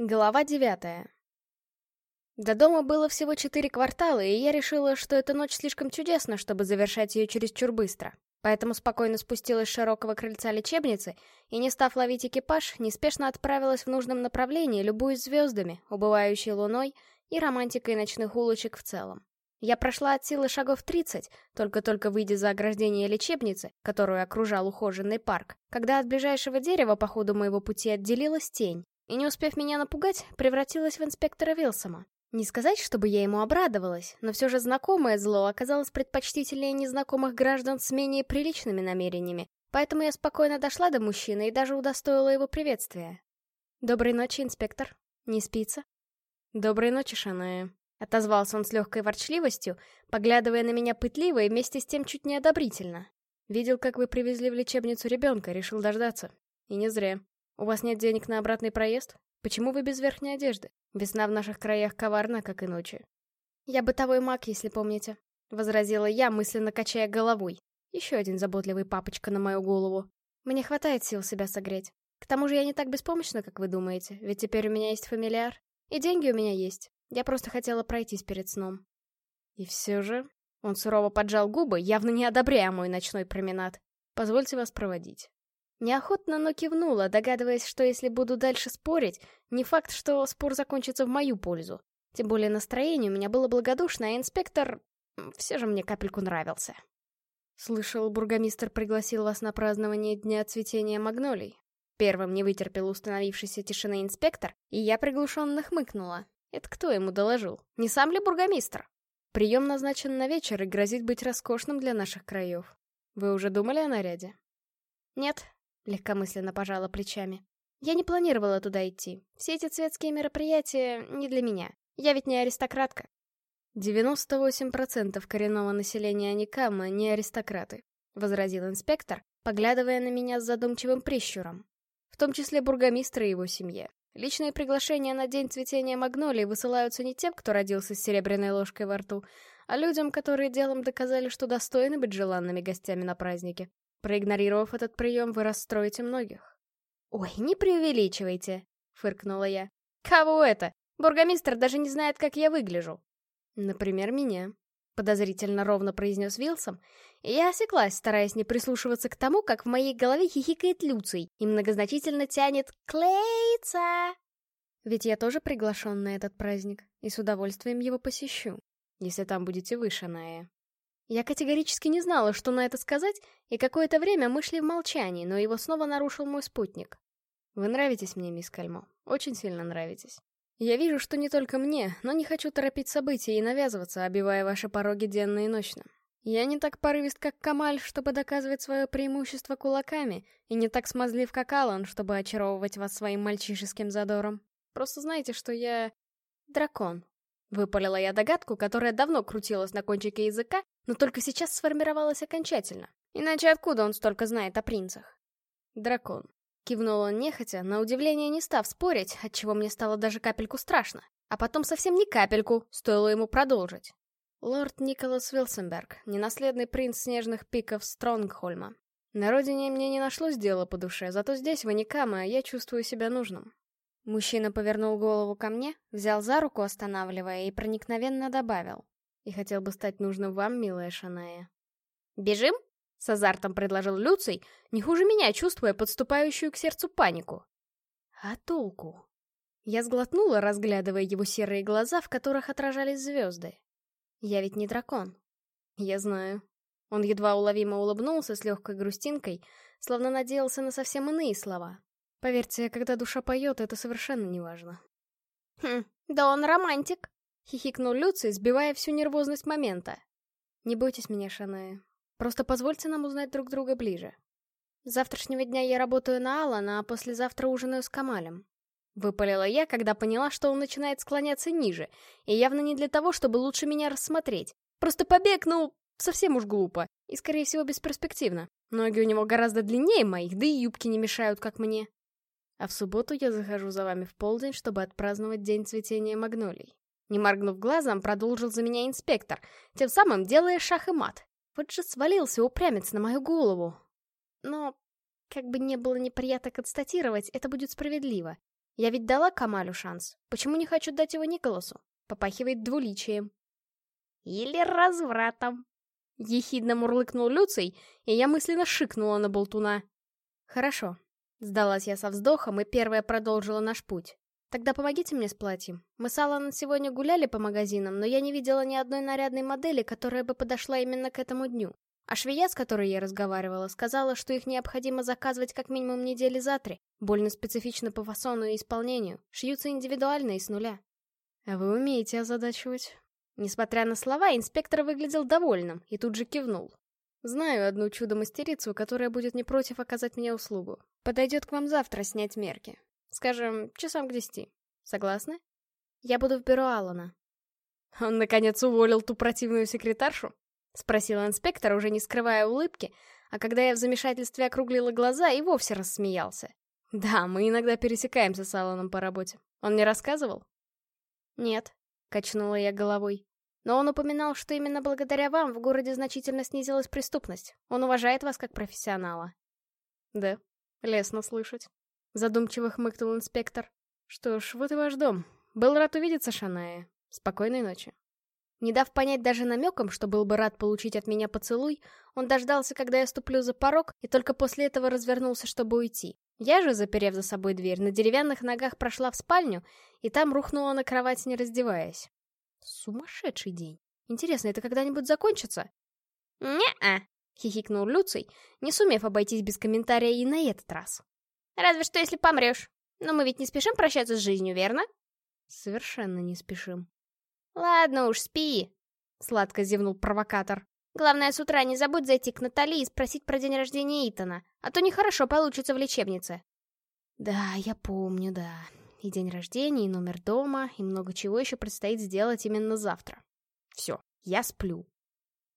Глава девятая. До дома было всего четыре квартала, и я решила, что эта ночь слишком чудесна, чтобы завершать ее чересчур быстро. Поэтому спокойно спустилась с широкого крыльца лечебницы и, не став ловить экипаж, неспешно отправилась в нужном направлении, любуясь звездами, убывающей луной и романтикой ночных улочек в целом. Я прошла от силы шагов 30, только-только выйдя за ограждение лечебницы, которую окружал ухоженный парк, когда от ближайшего дерева по ходу моего пути отделилась тень, и, не успев меня напугать, превратилась в инспектора Вилсома. Не сказать, чтобы я ему обрадовалась, но все же знакомое зло оказалось предпочтительнее незнакомых граждан с менее приличными намерениями, поэтому я спокойно дошла до мужчины и даже удостоила его приветствия. «Доброй ночи, инспектор. Не спится?» «Доброй ночи, Шаная», — отозвался он с легкой ворчливостью, поглядывая на меня пытливо и вместе с тем чуть неодобрительно. «Видел, как вы привезли в лечебницу ребенка, решил дождаться. И не зря. «У вас нет денег на обратный проезд? Почему вы без верхней одежды? Весна в наших краях коварна, как и ночи». «Я бытовой маг, если помните», — возразила я, мысленно качая головой. Еще один заботливый папочка на мою голову. Мне хватает сил себя согреть. К тому же я не так беспомощна, как вы думаете, ведь теперь у меня есть фамильяр. И деньги у меня есть. Я просто хотела пройтись перед сном. И все же... Он сурово поджал губы, явно не одобряя мой ночной променад. Позвольте вас проводить. Неохотно, но кивнула, догадываясь, что если буду дальше спорить, не факт, что спор закончится в мою пользу. Тем более настроение у меня было благодушное, а инспектор... все же мне капельку нравился. Слышал, бургомистр пригласил вас на празднование Дня цветения магнолий. Первым не вытерпел установившейся тишины инспектор, и я приглушенно хмыкнула. Это кто ему доложил? Не сам ли бургомистр? Прием назначен на вечер и грозит быть роскошным для наших краев. Вы уже думали о наряде? Нет, Легкомысленно пожала плечами. Я не планировала туда идти. Все эти светские мероприятия не для меня. Я ведь не аристократка. 98% коренного населения Аникама не аристократы, возразил инспектор, поглядывая на меня с задумчивым прищуром. В том числе бургомистра и его семье. Личные приглашения на день цветения магнолий высылаются не тем, кто родился с серебряной ложкой во рту, а людям, которые делом доказали, что достойны быть желанными гостями на празднике. Проигнорировав этот прием, вы расстроите многих. «Ой, не преувеличивайте», — фыркнула я. «Кого это? Бургомистр даже не знает, как я выгляжу». «Например, меня», — подозрительно ровно произнес Вилсом, и я осеклась, стараясь не прислушиваться к тому, как в моей голове хихикает Люций и многозначительно тянет «Клеится!». Ведь я тоже приглашен на этот праздник, и с удовольствием его посещу, если там будете вы, Шаная. Я категорически не знала, что на это сказать, и какое-то время мы шли в молчании, но его снова нарушил мой спутник. «Вы нравитесь мне, мисс Кальмо. Очень сильно нравитесь. Я вижу, что не только мне, но не хочу торопить события и навязываться, обивая ваши пороги денно и ночно. Я не так порывист, как Камаль, чтобы доказывать свое преимущество кулаками, и не так смазлив, как Алан, чтобы очаровывать вас своим мальчишеским задором. Просто знайте, что я... дракон. Выпалила я догадку, которая давно крутилась на кончике языка, но только сейчас сформировалась окончательно. Иначе откуда он столько знает о принцах? Дракон. Кивнул он нехотя, на удивление не став спорить, отчего мне стало даже капельку страшно. А потом совсем не капельку, стоило ему продолжить. Лорд Николас Вилсенберг, ненаследный принц снежных пиков Стронгхольма. На родине мне не нашлось дела по душе, зато здесь, в Аникама, я чувствую себя нужным. Мужчина повернул голову ко мне, взял за руку, останавливая, и проникновенно добавил. И хотел бы стать нужным вам, милая Шаная. «Бежим?» — с азартом предложил Люций, не хуже меня, чувствуя подступающую к сердцу панику. «А толку?» Я сглотнула, разглядывая его серые глаза, в которых отражались звезды. «Я ведь не дракон». «Я знаю». Он едва уловимо улыбнулся с легкой грустинкой, словно надеялся на совсем иные слова. Поверьте, когда душа поет, это совершенно не важно. «Хм, да он романтик!» — хихикнул Люций, сбивая всю нервозность момента. «Не бойтесь меня, Шаная. Просто позвольте нам узнать друг друга ближе. С завтрашнего дня я работаю на Алана, а послезавтра ужинаю с Камалем». Выпалила я, когда поняла, что он начинает склоняться ниже, и явно не для того, чтобы лучше меня рассмотреть. Просто побег, ну, совсем уж глупо, и, скорее всего, бесперспективно. Ноги у него гораздо длиннее моих, да и юбки не мешают, как мне. А в субботу я захожу за вами в полдень, чтобы отпраздновать день цветения магнолий. Не моргнув глазом, продолжил за меня инспектор, тем самым делая шах и мат. Вот же свалился упрямец на мою голову. Но, как бы не было неприятно констатировать, это будет справедливо. Я ведь дала Камалю шанс. Почему не хочу дать его Николасу? Попахивает двуличием. Или развратом. Ехидно мурлыкнул Люций, и я мысленно шикнула на болтуна. Хорошо. Сдалась я со вздохом и первая продолжила наш путь. Тогда помогите мне с платьем. Мы с Алланом сегодня гуляли по магазинам, но я не видела ни одной нарядной модели, которая бы подошла именно к этому дню. А швея, с которой я разговаривала, сказала, что их необходимо заказывать как минимум недели за три. Больно специфично по фасону и исполнению. Шьются индивидуально и с нуля. А вы умеете озадачивать. Несмотря на слова, инспектор выглядел довольным и тут же кивнул. Знаю одну чудо-мастерицу, которая будет не против оказать мне услугу. Подойдет к вам завтра снять мерки. Скажем, часам к десяти. Согласны? Я буду в бюро Алана. Он, наконец, уволил ту противную секретаршу? — спросил инспектор, уже не скрывая улыбки, а когда я в замешательстве округлила глаза, и вовсе рассмеялся. «Да, мы иногда пересекаемся с Алланом по работе. Он не рассказывал?» «Нет», — качнула я головой. «Но он упоминал, что именно благодаря вам в городе значительно снизилась преступность. Он уважает вас как профессионала». «Да, лестно слышать», — задумчиво хмыкнул инспектор. «Что ж, вот и ваш дом. Был рад увидеться, Шаная. Спокойной ночи». Не дав понять даже намеком, что был бы рад получить от меня поцелуй, он дождался, когда я ступлю за порог, и только после этого развернулся, чтобы уйти. Я же, заперев за собой дверь, на деревянных ногах прошла в спальню, и там рухнула на кровать, не раздеваясь. Сумасшедший день. Интересно, это когда-нибудь закончится? «Не-а», — хихикнул Люций, не сумев обойтись без комментария и на этот раз. «Разве что если помрешь. Но мы ведь не спешим прощаться с жизнью, верно?» «Совершенно не спешим», «Ладно уж, спи», — сладко зевнул провокатор. «Главное, с утра не забудь зайти к Натали и спросить про день рождения Итана, а то нехорошо получится в лечебнице». «Да, я помню, да. И день рождения, и номер дома, и много чего еще предстоит сделать именно завтра. Все, я сплю».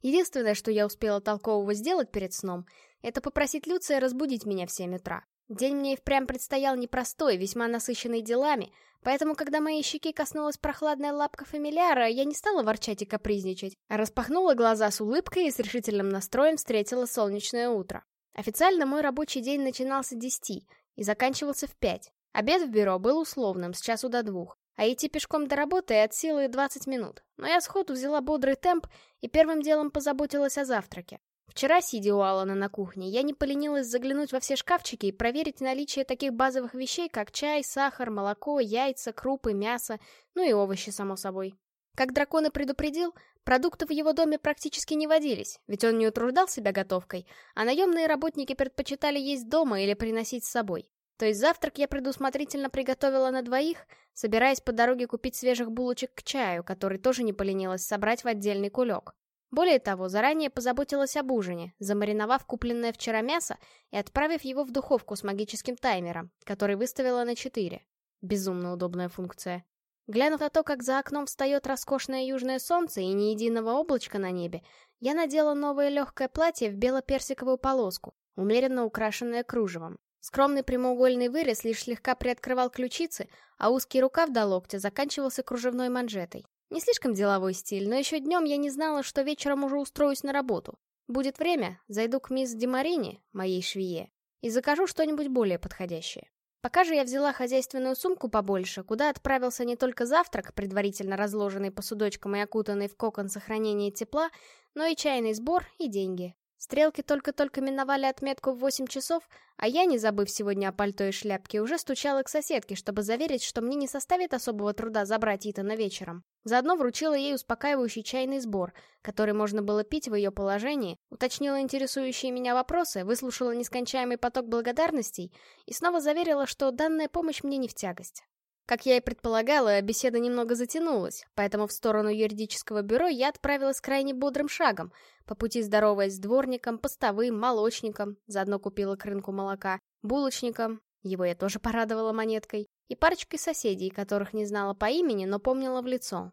Единственное, что я успела толкового сделать перед сном, это попросить Люция разбудить меня в 7 утра. День мне и впрямь предстоял непростой, весьма насыщенный делами, поэтому, когда моей щеки коснулась прохладная лапка фамильяра, я не стала ворчать и капризничать, а распахнула глаза с улыбкой и с решительным настроем встретила солнечное утро. Официально мой рабочий день начинался с 10 и заканчивался в 5. Обед в бюро был условным, с часу до двух, а идти пешком до работы от силы 20 минут. Но я сходу взяла бодрый темп и первым делом позаботилась о завтраке. Вчера, сидя у Алана на кухне, я не поленилась заглянуть во все шкафчики и проверить наличие таких базовых вещей, как чай, сахар, молоко, яйца, крупы, мясо, ну и овощи, само собой. Как дракон и предупредил, продукты в его доме практически не водились, ведь он не утруждал себя готовкой, а наемные работники предпочитали есть дома или приносить с собой. То есть завтрак я предусмотрительно приготовила на двоих, собираясь по дороге купить свежих булочек к чаю, который тоже не поленилась собрать в отдельный кулек. Более того, заранее позаботилась об ужине, замариновав купленное вчера мясо и отправив его в духовку с магическим таймером, который выставила на 4. Безумно удобная функция. Глянув на то, как за окном встает роскошное южное солнце и ни единого облачка на небе, я надела новое легкое платье в бело-персиковую полоску, умеренно украшенное кружевом. Скромный прямоугольный вырез лишь слегка приоткрывал ключицы, а узкий рукав до локтя заканчивался кружевной манжетой. Не слишком деловой стиль, но еще днем я не знала, что вечером уже устроюсь на работу. Будет время, зайду к мисс Демарини, моей швее, и закажу что-нибудь более подходящее. Пока же я взяла хозяйственную сумку побольше, куда отправился не только завтрак, предварительно разложенный по судочкам и окутанный в кокон сохранения тепла, но и чайный сбор и деньги. Стрелки только-только миновали отметку в 8 часов, а я, не забыв сегодня о пальто и шляпке, уже стучала к соседке, чтобы заверить, что мне не составит особого труда забрать Итана вечером. Заодно вручила ей успокаивающий чайный сбор, который можно было пить в ее положении, уточнила интересующие меня вопросы, выслушала нескончаемый поток благодарностей и снова заверила, что данная помощь мне не в тягость. Как я и предполагала, беседа немного затянулась, поэтому в сторону юридического бюро я отправилась крайне бодрым шагом, по пути здороваясь с дворником, постовым, молочником, заодно купила к рынку молока, булочником, его я тоже порадовала монеткой, и парочкой соседей, которых не знала по имени, но помнила в лицо.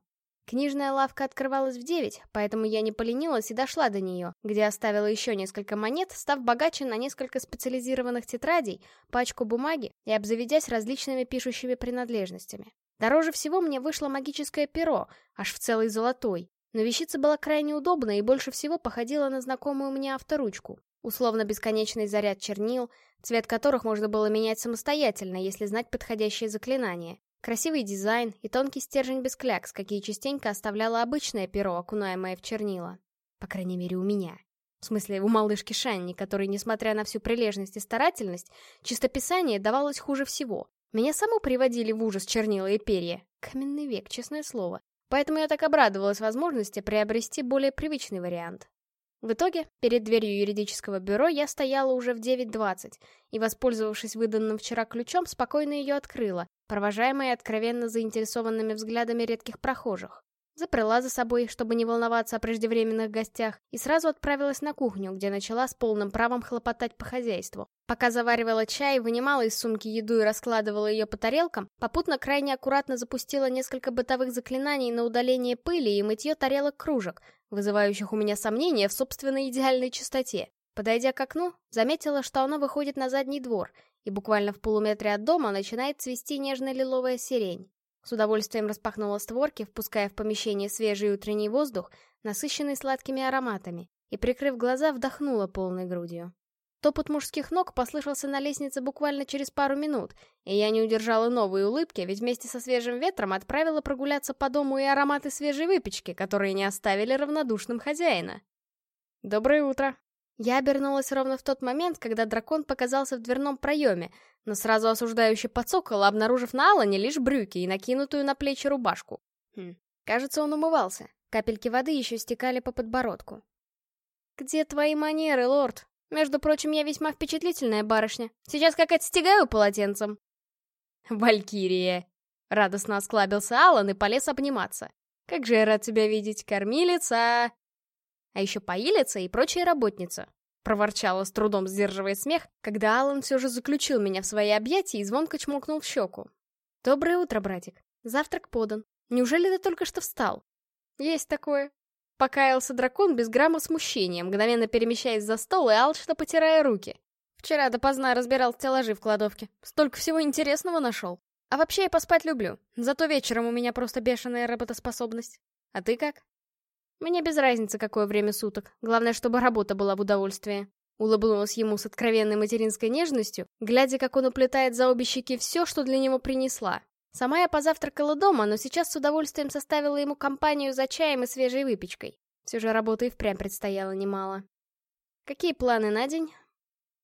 Книжная лавка открывалась в девять, поэтому я не поленилась и дошла до нее, где оставила еще несколько монет, став богаче на несколько специализированных тетрадей, пачку бумаги и обзаведясь различными пишущими принадлежностями. Дороже всего мне вышло магическое перо, аж в целый золотой, но вещица была крайне удобна и больше всего походила на знакомую мне авторучку. Условно бесконечный заряд чернил, цвет которых можно было менять самостоятельно, если знать подходящее заклинание. Красивый дизайн и тонкий стержень без клякс, какие частенько оставляло обычное перо, окунаемое в чернила. По крайней мере, у меня. В смысле, у малышки Шанни, которой, несмотря на всю прилежность и старательность, чистописание давалось хуже всего. Меня саму приводили в ужас чернила и перья. Каменный век, честное слово. Поэтому я так обрадовалась возможности приобрести более привычный вариант. В итоге, перед дверью юридического бюро я стояла уже в 9.20 и, воспользовавшись выданным вчера ключом, спокойно ее открыла, провожаемая откровенно заинтересованными взглядами редких прохожих. Заперла за собой, чтобы не волноваться о преждевременных гостях, и сразу отправилась на кухню, где начала с полным правом хлопотать по хозяйству. Пока заваривала чай, вынимала из сумки еду и раскладывала ее по тарелкам, попутно крайне аккуратно запустила несколько бытовых заклинаний на удаление пыли и мытье тарелок кружек, вызывающих у меня сомнения в собственной идеальной чистоте. Подойдя к окну, заметила, что оно выходит на задний двор, и буквально в полуметре от дома начинает цвести нежно-лиловая сирень. С удовольствием распахнула створки, впуская в помещение свежий утренний воздух, насыщенный сладкими ароматами, и, прикрыв глаза, вдохнула полной грудью. Топот мужских ног послышался на лестнице буквально через пару минут, и я не удержала новой улыбки, ведь вместе со свежим ветром отправила прогуляться по дому и ароматы свежей выпечки, которые не оставили равнодушным хозяина. «Доброе утро!» Я обернулась ровно в тот момент, когда дракон показался в дверном проеме, но сразу осуждающе подсокола, обнаружив на Алане лишь брюки и накинутую на плечи рубашку. Хм, кажется, он умывался. Капельки воды еще стекали по подбородку. «Где твои манеры, лорд? Между прочим, я весьма впечатлительная барышня. Сейчас как отстегаю полотенцем». «Валькирия!» — радостно осклабился Алан и полез обниматься. «Как же я рад тебя видеть, кормилица!» а еще поилица и прочая работница. Проворчала с трудом сдерживая смех, когда Алан все же заключил меня в свои объятия и звонко чмокнул в щеку. «Доброе утро, братик. Завтрак подан. Неужели ты только что встал?» «Есть такое». Покаялся дракон без грамма смущения, мгновенно перемещаясь за стол и алчно потирая руки. Вчера допоздна разбирал стеллажи в кладовке. Столько всего интересного нашел. А вообще я поспать люблю, зато вечером у меня просто бешеная работоспособность. А ты как? Мне без разницы, какое время суток. Главное, чтобы работа была в удовольствие. Улыбнулась ему с откровенной материнской нежностью, глядя, как он уплетает за обе щеки все, что для него принесла. Сама я позавтракала дома, но сейчас с удовольствием составила ему компанию за чаем и свежей выпечкой. Все же работы и впрямь предстояло немало. «Какие планы на день?»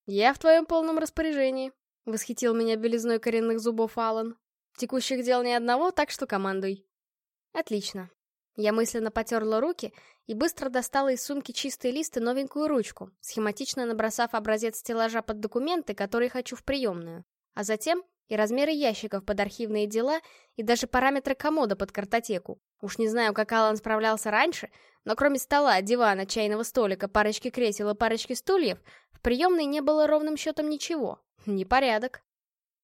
«Я в твоем полном распоряжении», — восхитил меня белизной коренных зубов Алан. «Текущих дел ни одного, так что командуй». «Отлично. Я мысленно потерла руки и быстро достала из сумки чистый лист и новенькую ручку, схематично набросав образец стеллажа под документы, которые хочу в приемную. А затем и размеры ящиков под архивные дела, и даже параметры комода под картотеку. Уж не знаю, как Алан справлялся раньше, но кроме стола, дивана, чайного столика, парочки кресел и парочки стульев, в приемной не было ровным счетом ничего. Непорядок.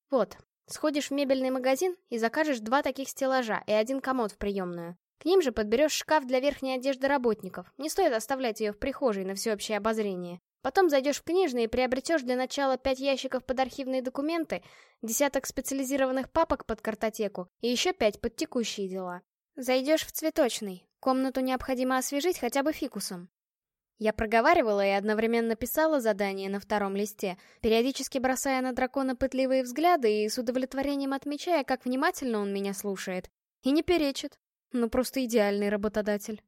Вот, сходишь в мебельный магазин и закажешь два таких стеллажа и один комод в приемную. К ним же подберешь шкаф для верхней одежды работников. Не стоит оставлять ее в прихожей на всеобщее обозрение. Потом зайдешь в книжный и приобретешь для начала пять ящиков под архивные документы, десяток специализированных папок под картотеку и еще пять под текущие дела. Зайдешь в цветочный. Комнату необходимо освежить хотя бы фикусом. Я проговаривала и одновременно писала задание на втором листе, периодически бросая на дракона пытливые взгляды и с удовлетворением отмечая, как внимательно он меня слушает. И не перечит. Ну, просто идеальный работодатель.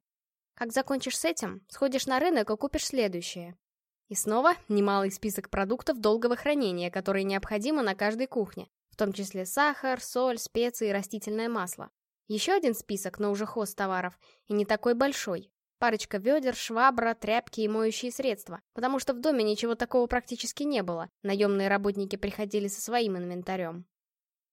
Как закончишь с этим, сходишь на рынок и купишь следующее. И снова немалый список продуктов долгого хранения, которые необходимы на каждой кухне, в том числе сахар, соль, специи растительное масло. Еще один список, но уже хост товаров, и не такой большой. Парочка ведер, швабра, тряпки и моющие средства, потому что в доме ничего такого практически не было, наемные работники приходили со своим инвентарем.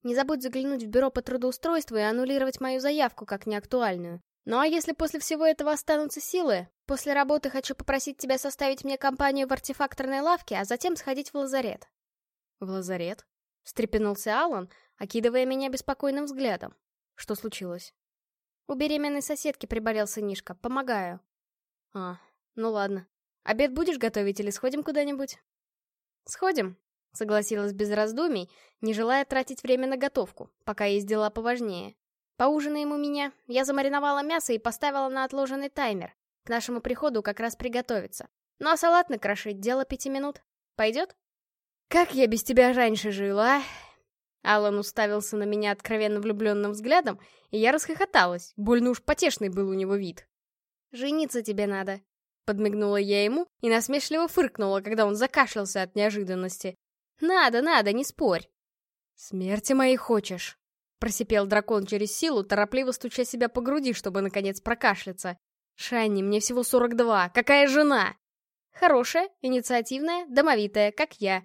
Не забудь заглянуть в бюро по трудоустройству и аннулировать мою заявку как неактуальную. Ну а если после всего этого останутся силы, после работы хочу попросить тебя составить мне компанию в артефакторной лавке, а затем сходить в лазарет. В лазарет? Встрепенулся Алан, окидывая меня беспокойным взглядом. Что случилось? У беременной соседки приболел сынишка, помогаю. А, ну ладно. Обед будешь готовить или сходим куда-нибудь? Сходим, Согласилась без раздумий, не желая тратить время на готовку, пока есть дела поважнее. Поужинаем у меня, я замариновала мясо и поставила на отложенный таймер. К нашему приходу как раз приготовится. Ну а салат накрошить — дело пяти минут. Пойдет? «Как я без тебя раньше жила, а?» Алан уставился на меня откровенно влюбленным взглядом, и я расхохоталась, больно уж потешный был у него вид. «Жениться тебе надо», — подмигнула я ему и насмешливо фыркнула, когда он закашлялся от неожиданности. «Надо, надо, не спорь». «Смерти моей хочешь?» — просипел дракон через силу, торопливо стуча себя по груди, чтобы, наконец, прокашляться. «Шанни, мне всего 42, какая жена?» «Хорошая, инициативная, домовитая, как я»,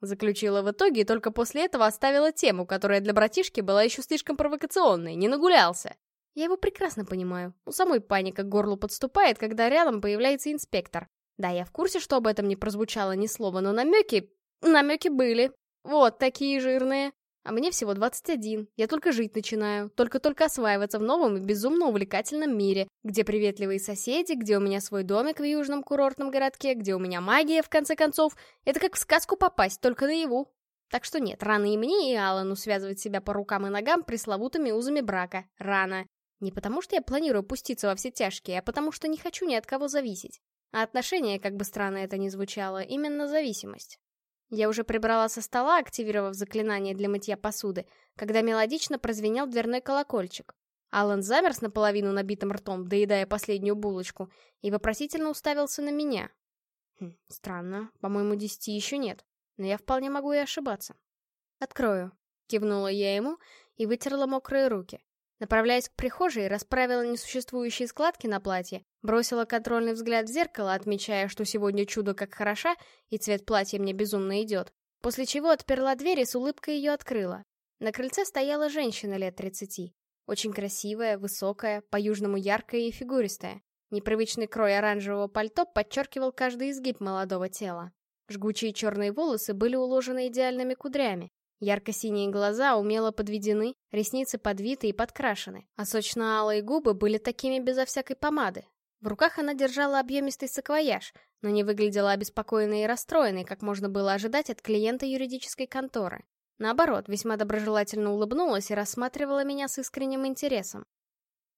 Заключила в итоге и только после этого оставила тему, которая для братишки была еще слишком провокационной, не нагулялся. Я его прекрасно понимаю. У самой паника к горлу подступает, когда рядом появляется инспектор. Да, я в курсе, что об этом не прозвучало ни слова, но намеки... Намеки были. Вот, такие жирные. А мне всего 21. Я только жить начинаю. Только-только осваиваться в новом и безумно увлекательном мире, где приветливые соседи, где у меня свой домик в южном курортном городке, где у меня магия, в конце концов. Это как в сказку попасть, только наяву. Так что нет, рано и мне, и Алану связывать себя по рукам и ногам пресловутыми узами брака. Рано. Не потому, что я планирую пуститься во все тяжкие, а потому, что не хочу ни от кого зависеть. А отношения, как бы странно это ни звучало, именно зависимость. Я уже прибрала со стола, активировав заклинание для мытья посуды, когда мелодично прозвенел дверной колокольчик. Алан замер с наполовину набитым ртом, доедая последнюю булочку, и вопросительно уставился на меня. Хм, странно, по-моему, десяти еще нет, но я вполне могу и ошибаться. «Открою», — кивнула я ему и вытерла мокрые руки. Направляясь к прихожей, расправила несуществующие складки на платье, бросила контрольный взгляд в зеркало, отмечая, что сегодня чудо как хороша, и цвет платья мне безумно идет, после чего отперла дверь и с улыбкой ее открыла. На крыльце стояла женщина лет тридцати. Очень красивая, высокая, по-южному яркая и фигуристая. Непривычный крой оранжевого пальто подчеркивал каждый изгиб молодого тела. Жгучие черные волосы были уложены идеальными кудрями, Ярко-синие глаза умело подведены, ресницы подвиты и подкрашены, а сочно-алые губы были такими безо всякой помады. В руках она держала объемистый саквояж, но не выглядела обеспокоенной и расстроенной, как можно было ожидать от клиента юридической конторы. Наоборот, весьма доброжелательно улыбнулась и рассматривала меня с искренним интересом.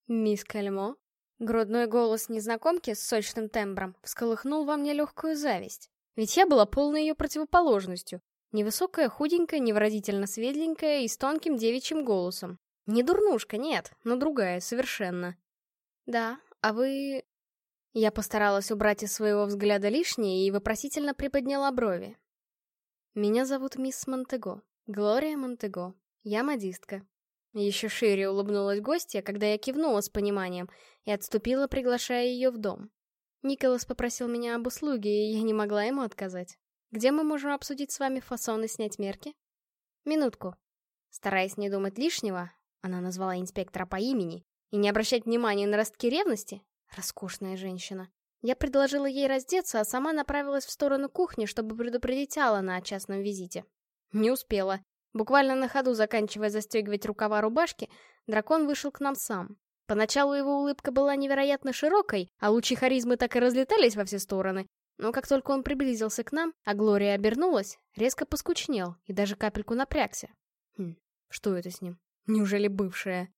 «Мисс Кальмо?» Грудной голос незнакомки с сочным тембром всколыхнул во мне легкую зависть. Ведь я была полной ее противоположностью, Невысокая, худенькая, невыразительно светленькая и с тонким девичьим голосом. Не дурнушка, нет, но другая, совершенно. «Да, а вы...» Я постаралась убрать из своего взгляда лишнее и вопросительно приподняла брови. «Меня зовут мисс Монтего, Глория Монтего. Я модистка». Еще шире улыбнулась гостья, когда я кивнула с пониманием и отступила, приглашая ее в дом. Николас попросил меня об услуге, и я не могла ему отказать. Где мы можем обсудить с вами фасон и снять мерки? Минутку. Стараясь не думать лишнего, она назвала инспектора по имени, и не обращать внимания на ростки ревности, роскошная женщина, я предложила ей раздеться, а сама направилась в сторону кухни, чтобы предупредить Алана о частном визите. Не успела. Буквально на ходу заканчивая застегивать рукава рубашки, дракон вышел к нам сам. Поначалу его улыбка была невероятно широкой, а лучи харизмы так и разлетались во все стороны, но как только он приблизился к нам, а Глория обернулась, резко поскучнел и даже капельку напрягся. Хм, что это с ним? Неужели бывшая?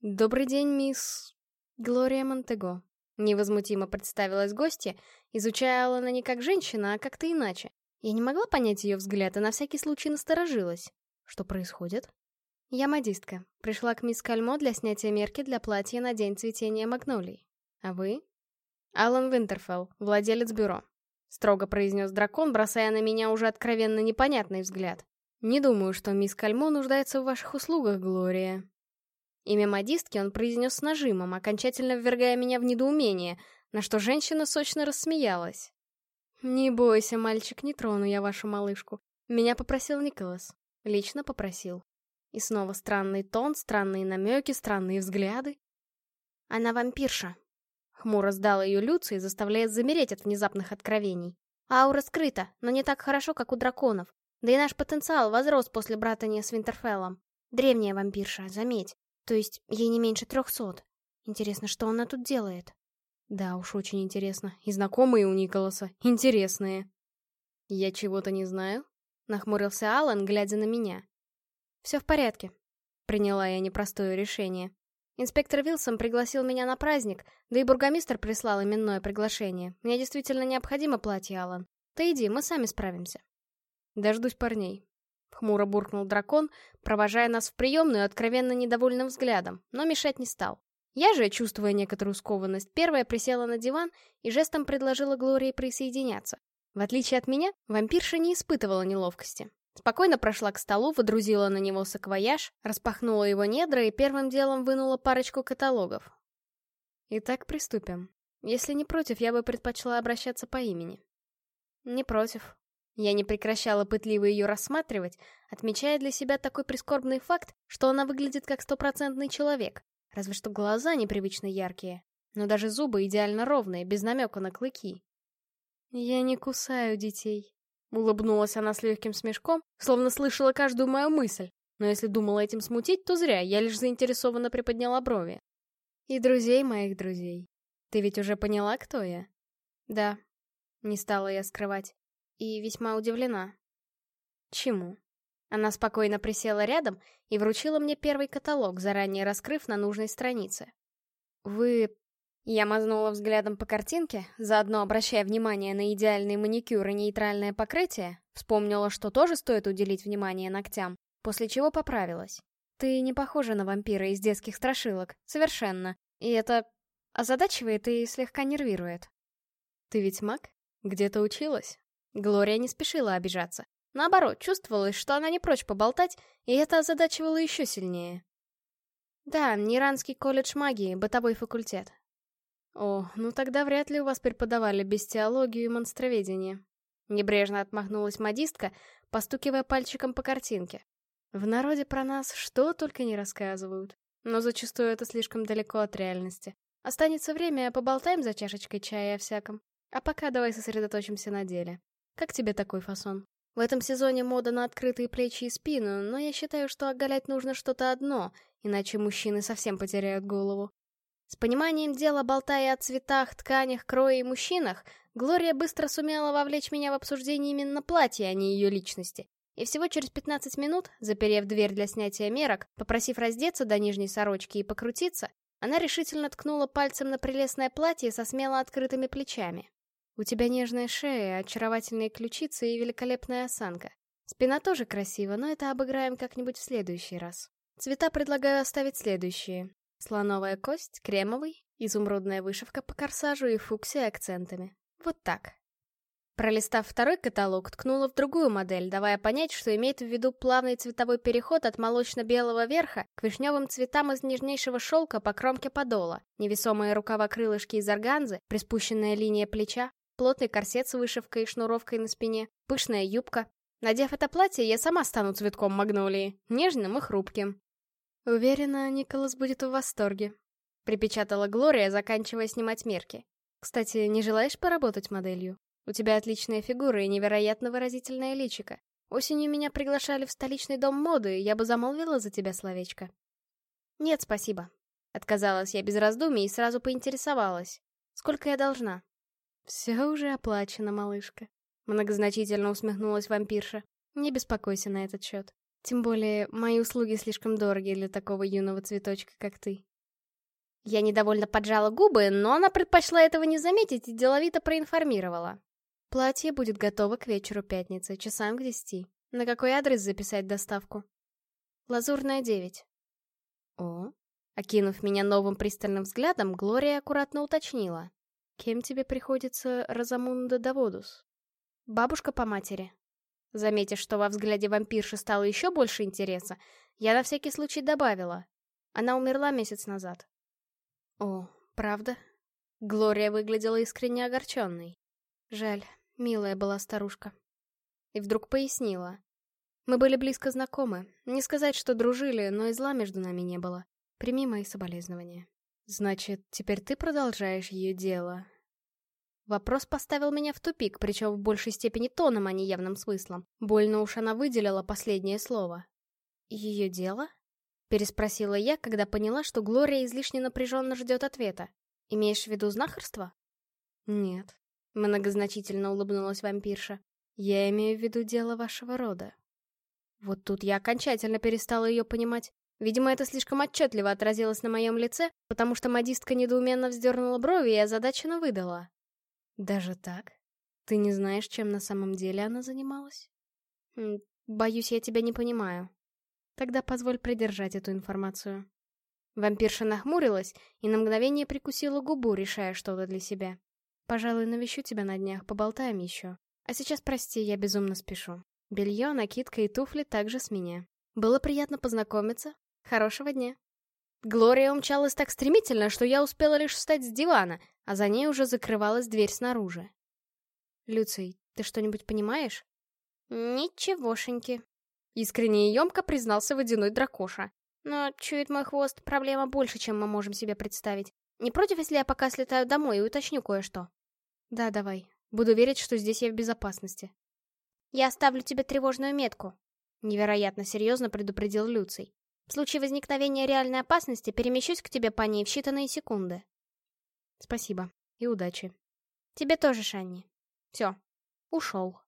«Добрый день, мисс... Глория Монтего», — невозмутимо представилась гостья, изучая Алана не как женщина, а как-то иначе. Я не могла понять ее взгляд и на всякий случай насторожилась. Что происходит? Я модистка. Пришла к мисс Кальмо для снятия мерки для платья на день цветения магнолий. А вы? «Алан Винтерфелл, владелец бюро», — строго произнес дракон, бросая на меня уже откровенно непонятный взгляд. «Не думаю, что мисс Кальмо нуждается в ваших услугах, Глория». Имя модистки он произнес с нажимом, окончательно ввергая меня в недоумение, на что женщина сочно рассмеялась. «Не бойся, мальчик, не трону я вашу малышку. Меня попросил Николас. Лично попросил. И снова странный тон, странные намеки, странные взгляды. Она вампирша, Хмуро сдал ее Люций, заставляя замереть от внезапных откровений. Аура скрыта, но не так хорошо, как у драконов. Да и наш потенциал возрос после братания с Винтерфеллом. Древняя вампирша, заметь. То есть ей не меньше трехсот. Интересно, что она тут делает? Да уж, очень интересно. И знакомые у Николаса. Интересные. Я чего-то не знаю? Нахмурился Алан, глядя на меня. Все в порядке. Приняла я непростое решение. Инспектор Вилсон пригласил меня на праздник, да и бургомистр прислал именное приглашение. Мне действительно необходимо платье, Алан. Ты иди, мы сами справимся. Дождусь парней. Хмуро буркнул дракон, провожая нас в приемную откровенно недовольным взглядом, но мешать не стал. Я же, чувствуя некоторую скованность, первая присела на диван и жестом предложила Глории присоединяться. В отличие от меня, вампирша не испытывала неловкости. Спокойно прошла к столу, водрузила на него саквояж, распахнула его недра и первым делом вынула парочку каталогов. Итак, приступим. Если не против, я бы предпочла обращаться по имени. Не против. Я не прекращала пытливо ее рассматривать, отмечая для себя такой прискорбный факт, что она выглядит как стопроцентный человек, разве что глаза непривычно яркие, но даже зубы идеально ровные, без намека на клыки. «Я не кусаю детей», — улыбнулась она с легким смешком, словно слышала каждую мою мысль, но если думала этим смутить, то зря, я лишь заинтересованно приподняла брови. «И друзей моих друзей. Ты ведь уже поняла, кто я?» «Да», — не стала я скрывать и весьма удивлена. Чему? Она спокойно присела рядом и вручила мне первый каталог, заранее раскрыв на нужной странице. «Вы...» Я мазнула взглядом по картинке, заодно обращая внимание на идеальный маникюр и нейтральное покрытие, вспомнила, что тоже стоит уделить внимание ногтям, после чего поправилась. «Ты не похожа на вампира из детских страшилок, совершенно, и это озадачивает и слегка нервирует». «Ты ведь маг? Где-то училась?» Глория не спешила обижаться. Наоборот, чувствовалось, что она не прочь поболтать, и это озадачивало еще сильнее. Да, Ниранский колледж магии, бытовой факультет. О, ну тогда вряд ли у вас преподавали бестиологию и монстроведение. Небрежно отмахнулась модистка, постукивая пальчиком по картинке. В народе про нас что только не рассказывают. Но зачастую это слишком далеко от реальности. Останется время, поболтаем за чашечкой чая о всяком. А пока давай сосредоточимся на деле. Как тебе такой фасон? В этом сезоне мода на открытые плечи и спину, но я считаю, что оголять нужно что-то одно, иначе мужчины совсем потеряют голову. С пониманием дела, болтая о цветах, тканях, крое и мужчинах, Глория быстро сумела вовлечь меня в обсуждение именно платья, а не ее личности. И всего через 15 минут, заперев дверь для снятия мерок, попросив раздеться до нижней сорочки и покрутиться, она решительно ткнула пальцем на прелестное платье со смело открытыми плечами. У тебя нежная шея, очаровательные ключицы и великолепная осанка. Спина тоже красива, но это обыграем как-нибудь в следующий раз. Цвета предлагаю оставить следующие. Слоновая кость, кремовый, изумрудная вышивка по корсажу и фуксия акцентами. Вот так. Пролистав второй каталог, ткнула в другую модель, давая понять, что имеет в виду плавный цветовой переход от молочно-белого верха к вишневым цветам из нежнейшего шелка по кромке подола, невесомые рукава-крылышки из органзы, приспущенная линия плеча, плотный корсет с вышивкой и шнуровкой на спине, пышная юбка. Надев это платье, я сама стану цветком магнолии, нежным и хрупким. Уверена, Николас будет в восторге. Припечатала Глория, заканчивая снимать мерки. Кстати, не желаешь поработать моделью? У тебя отличная фигура и невероятно выразительное личико. Осенью меня приглашали в столичный дом моды, я бы замолвила за тебя словечко. Нет, спасибо. Отказалась я без раздумий и сразу поинтересовалась. Сколько я должна? «Все уже оплачено, малышка», — многозначительно усмехнулась вампирша. «Не беспокойся на этот счет. Тем более, мои услуги слишком дороги для такого юного цветочка, как ты». Я недовольно поджала губы, но она предпочла этого не заметить и деловито проинформировала. «Платье будет готово к вечеру пятницы, часам к десяти. На какой адрес записать доставку?» «Лазурная, девять». «О?» Окинув меня новым пристальным взглядом, Глория аккуратно уточнила. Кем тебе приходится Розамунда Даводус? Бабушка по матери. Заметив, что во взгляде вампирши стало еще больше интереса, я на всякий случай добавила. Она умерла месяц назад. О, правда? Глория выглядела искренне огорченной. Жаль, милая была старушка. И вдруг пояснила. Мы были близко знакомы. Не сказать, что дружили, но и зла между нами не было. Прими мои соболезнования. Значит, теперь ты продолжаешь ее дело. Вопрос поставил меня в тупик, причем в большей степени тоном, а не явным смыслом. Больно уж она выделила последнее слово. «Ее дело?» — переспросила я, когда поняла, что Глория излишне напряженно ждет ответа. «Имеешь в виду знахарство?» «Нет», — многозначительно улыбнулась вампирша. «Я имею в виду дело вашего рода». Вот тут я окончательно перестала ее понимать. Видимо, это слишком отчетливо отразилось на моем лице, потому что модистка недоуменно вздернула брови и озадаченно выдала. «Даже так? Ты не знаешь, чем на самом деле она занималась?» Боюсь, я тебя не понимаю. Тогда позволь придержать эту информацию. Вампирша нахмурилась и на мгновение прикусила губу, решая что-то для себя. Пожалуй, навещу тебя на днях, поболтаем еще. А сейчас, прости, я безумно спешу. Белье, накидка и туфли также с меня. Было приятно познакомиться. Хорошего дня. Глория умчалась так стремительно, что я успела лишь встать с дивана, а за ней уже закрывалась дверь снаружи. «Люций, ты что-нибудь понимаешь?» «Ничегошеньки», — искренне и емко признался водяной дракоша. «Но, чует мой хвост, проблема больше, чем мы можем себе представить. Не против, если я пока слетаю домой и уточню кое-что?» «Да, давай. Буду верить, что здесь я в безопасности». «Я оставлю тебе тревожную метку», — невероятно серьезно предупредил Люций. В случае возникновения реальной опасности перемещусь к тебе по ней в считанные секунды. Спасибо. И удачи. Тебе тоже, Шанни. Все. Ушел.